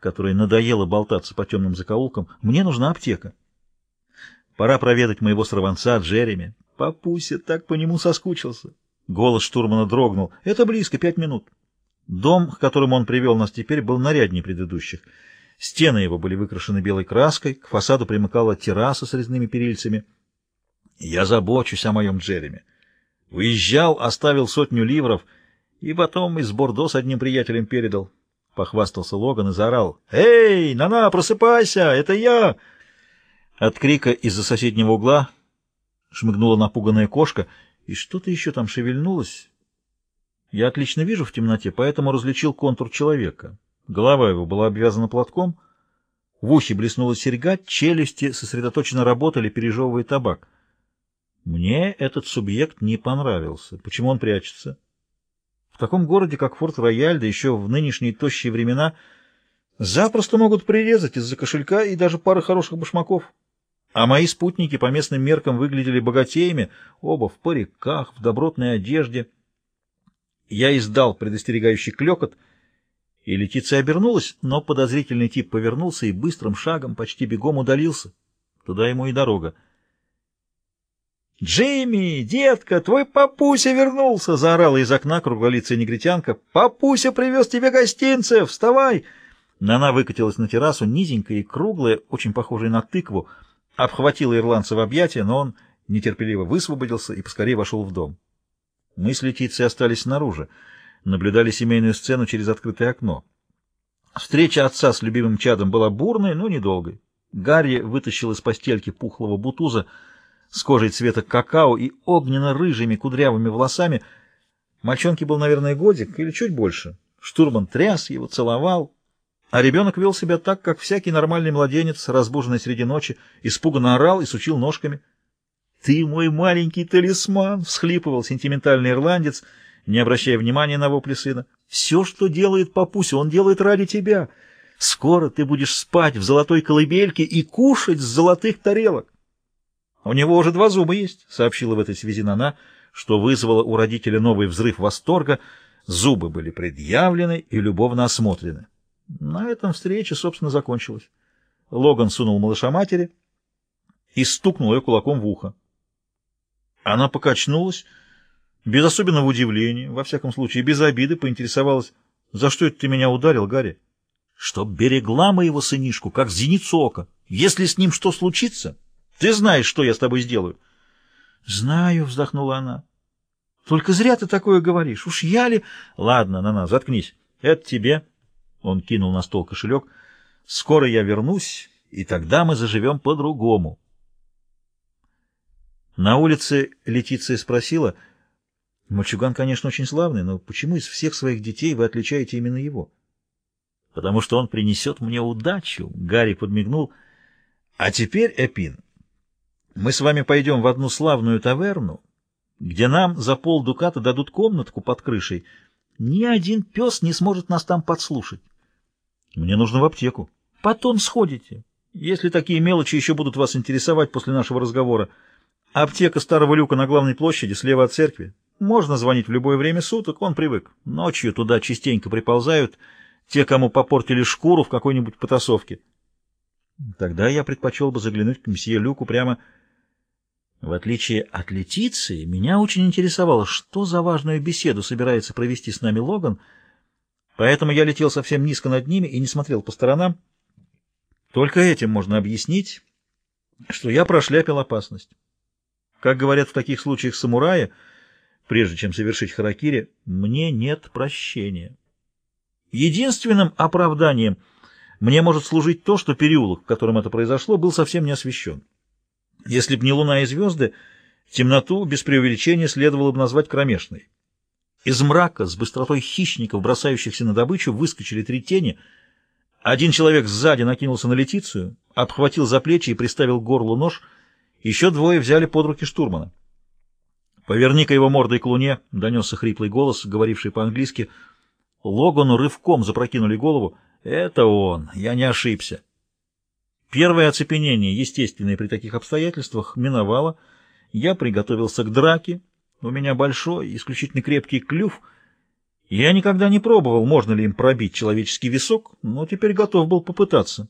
которой надоело болтаться по темным закоулкам. Мне нужна аптека. Пора проведать моего сорванца Джереми. Папуся так по нему соскучился. Голос штурмана дрогнул. Это близко, пять минут. Дом, к которому он привел нас теперь, был наряднее предыдущих. Стены его были выкрашены белой краской, к фасаду примыкала терраса с резными перильцами. Я забочусь о моем Джереми. Выезжал, оставил сотню ливров, и потом из Бордо с одним приятелем передал. Похвастался Логан и заорал. «Эй, Нана, просыпайся! Это я!» От крика из-за соседнего угла шмыгнула напуганная кошка, и что-то еще там шевельнулось. Я отлично вижу в темноте, поэтому различил контур человека. Голова его была обвязана платком, в ухе блеснула серьга, челюсти сосредоточенно работали, пережевывая табак. Мне этот субъект не понравился. Почему он прячется? Таком городе, как Форт-Рояль, да еще в нынешние тощие времена, запросто могут прирезать из-за кошелька и даже пары хороших башмаков. А мои спутники по местным меркам выглядели богатеями, оба в париках, в добротной одежде. Я издал предостерегающий клекот, и Летиция обернулась, но подозрительный тип повернулся и быстрым шагом, почти бегом удалился. Туда ему и дорога. «Джимми, детка, твой папуся вернулся!» — заорала из окна круглолицая негритянка. «Папуся привез тебе гостинцы! Вставай!» Нана выкатилась на террасу, низенькая и круглая, очень похожая на тыкву, обхватила ирландца в объятия, но он нетерпеливо высвободился и поскорее вошел в дом. Мы с Летицией остались снаружи, наблюдали семейную сцену через открытое окно. Встреча отца с любимым чадом была бурной, но недолгой. Гарри вытащил из постельки пухлого бутуза, с кожей цвета какао и огненно-рыжими кудрявыми волосами. Мальчонке был, наверное, годик или чуть больше. Штурман тряс его, целовал, а ребенок вел себя так, как всякий нормальный младенец, разбуженный среди ночи, испуганно орал и сучил ножками. «Ты мой маленький талисман!» — всхлипывал сентиментальный ирландец, не обращая внимания на вопли сына. «Все, что делает папуся, он делает ради тебя. Скоро ты будешь спать в золотой колыбельке и кушать с золотых тарелок». «У него уже два зуба есть», — сообщила в этой связи Нана, что вызвало у родителя новый взрыв восторга. Зубы были предъявлены и любовно осмотрены. На этом встреча, собственно, закончилась. Логан сунул малыша матери и стукнул ее кулаком в ухо. Она покачнулась, без особенного удивления, во всяком случае, без обиды, поинтересовалась, «За что это ты меня ударил, Гарри?» «Чтоб берегла моего сынишку, как зеницу ока. Если с ним что случится...» Ты знаешь, что я с тобой сделаю. — Знаю, — вздохнула она. — Только зря ты такое говоришь. Уж я ли... — Ладно, Нана, заткнись. Это тебе. Он кинул на стол кошелек. — Скоро я вернусь, и тогда мы заживем по-другому. На улице Летиция спросила, — Мальчуган, конечно, очень славный, но почему из всех своих детей вы отличаете именно его? — Потому что он принесет мне удачу, — Гарри подмигнул. — А теперь, Эпин... Мы с вами пойдем в одну славную таверну, где нам за полдуката дадут комнатку под крышей. Ни один пес не сможет нас там подслушать. Мне нужно в аптеку. Потом сходите, если такие мелочи еще будут вас интересовать после нашего разговора. Аптека Старого Люка на главной площади, слева от церкви. Можно звонить в любое время суток, он привык. Ночью туда частенько приползают те, кому попортили шкуру в какой-нибудь потасовке. Тогда я предпочел бы заглянуть к мсье Люку прямо в отличие от Летиции, меня очень интересовало, что за важную беседу собирается провести с нами Логан, поэтому я летел совсем низко над ними и не смотрел по сторонам. Только этим можно объяснить, что я прошляпил опасность. Как говорят в таких случаях самураи, прежде чем совершить харакири, мне нет прощения. Единственным оправданием мне может служить то, что переулок, в котором это произошло, был совсем не освещен. Если б не луна и звезды, темноту без преувеличения следовало бы назвать кромешной. Из мрака с быстротой хищников, бросающихся на добычу, выскочили три тени. Один человек сзади накинулся на Летицию, обхватил за плечи и приставил к горлу нож. Еще двое взяли под руки штурмана. «Поверни-ка его мордой к луне», — донесся хриплый голос, говоривший по-английски. Логану рывком запрокинули голову. «Это он, я не ошибся». Первое оцепенение, естественное при таких обстоятельствах, миновало. Я приготовился к драке. У меня большой, исключительно крепкий клюв. Я никогда не пробовал, можно ли им пробить человеческий висок, но теперь готов был попытаться.